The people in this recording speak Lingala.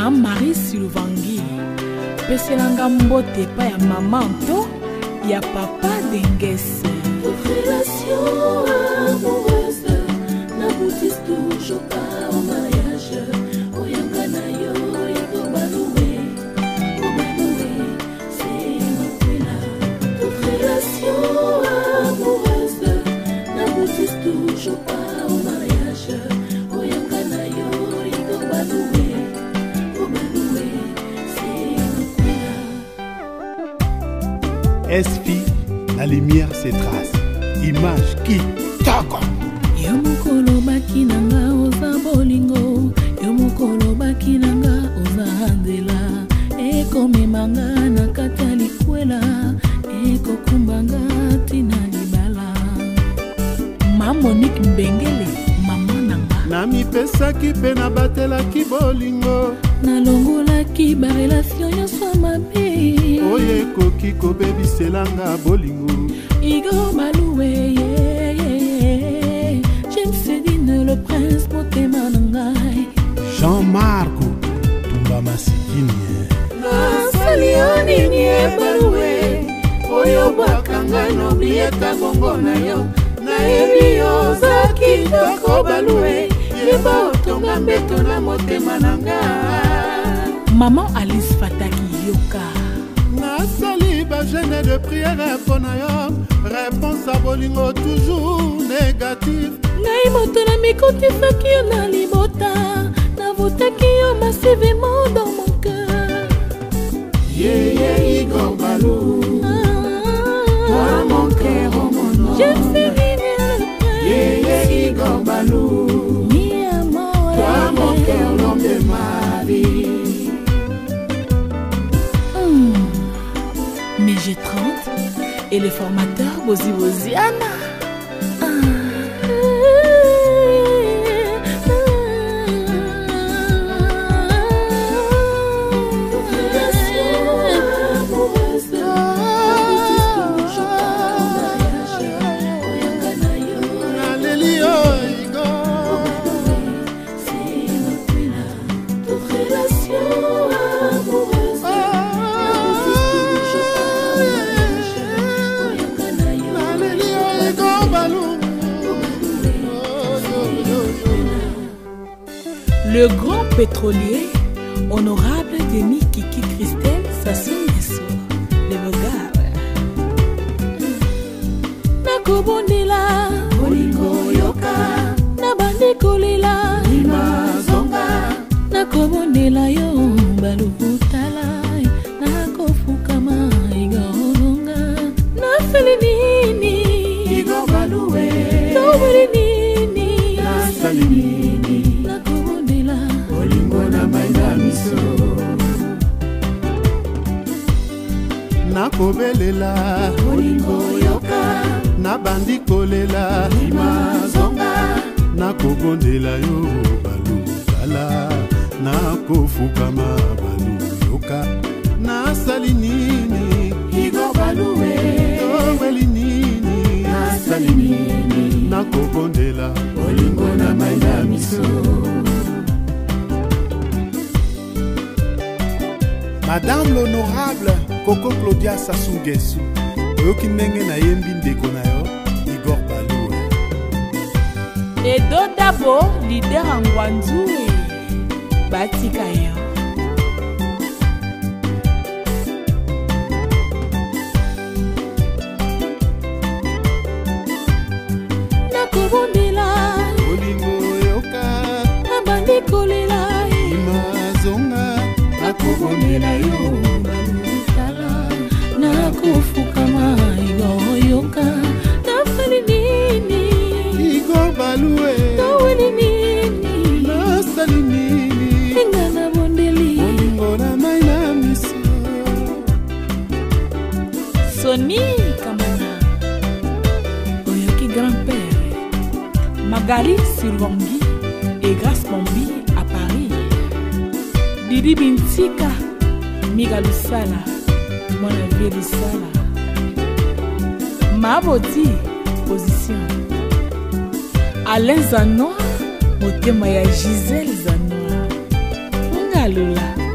mama marie silvangi peselanga mbote epai ya mama mpo ya papa dengesi relation amoureuse n'aboutissent toujours pas au mariage esfi na lumière se trace image kitoko yo moko olobaki na nga oza bolingo yo moko olobaki na nga oza nzela ekomemanga na kati ya likwela ekokumbanga ntina libala ma monike mbengele mama na nga namipesaki mpe nabatelaki bolingo kobebiselanga bolingo igor maluwe james edine le prince motema na ngai jean marco tumba masikini nasali yo nini ebaluwe oyo bwakanga noblieta bongo na yo nayebi yo oza kitoko baluwe yeba otonga mbeto na motema na ngai maman alice fataki yoka nasali bagene de priere mpo na yo réponse ya bolingo toujours négative ngai moto na mikotisaki yo na libota navotaki yo masivimo domo le formateur Bozi Boziana. Le grand pétrolier, honorable Denis Kiki Christelle Sassou Nguesso, le Bogard. nakobondela bolingo yoka nabandi kolela limazonga nakobondela yo balubutala nakofukama igaolonga nasali nini igobaluwe tobeli nini nasali nini nakobelela bolingo yoka nabandi kolela imazonga nakobondela yo balukala nakofukama balu yoka nasali nini igobaluwe toweli nini nasali nini nakobondela bolingo na mai na miso madame l'honorable koko claudia sasungesu oyoki ndenge nayembi ndeko na yo igor balue edo dabo lider angwanzue batika yo Magali Silwangi et Grace Mombi à Paris. Didi Bintika, Miga Lusala, mon avis Lusala. Maboti, position. Alain Zanoa, motema ya Gisèle Zanoa. Ngalola.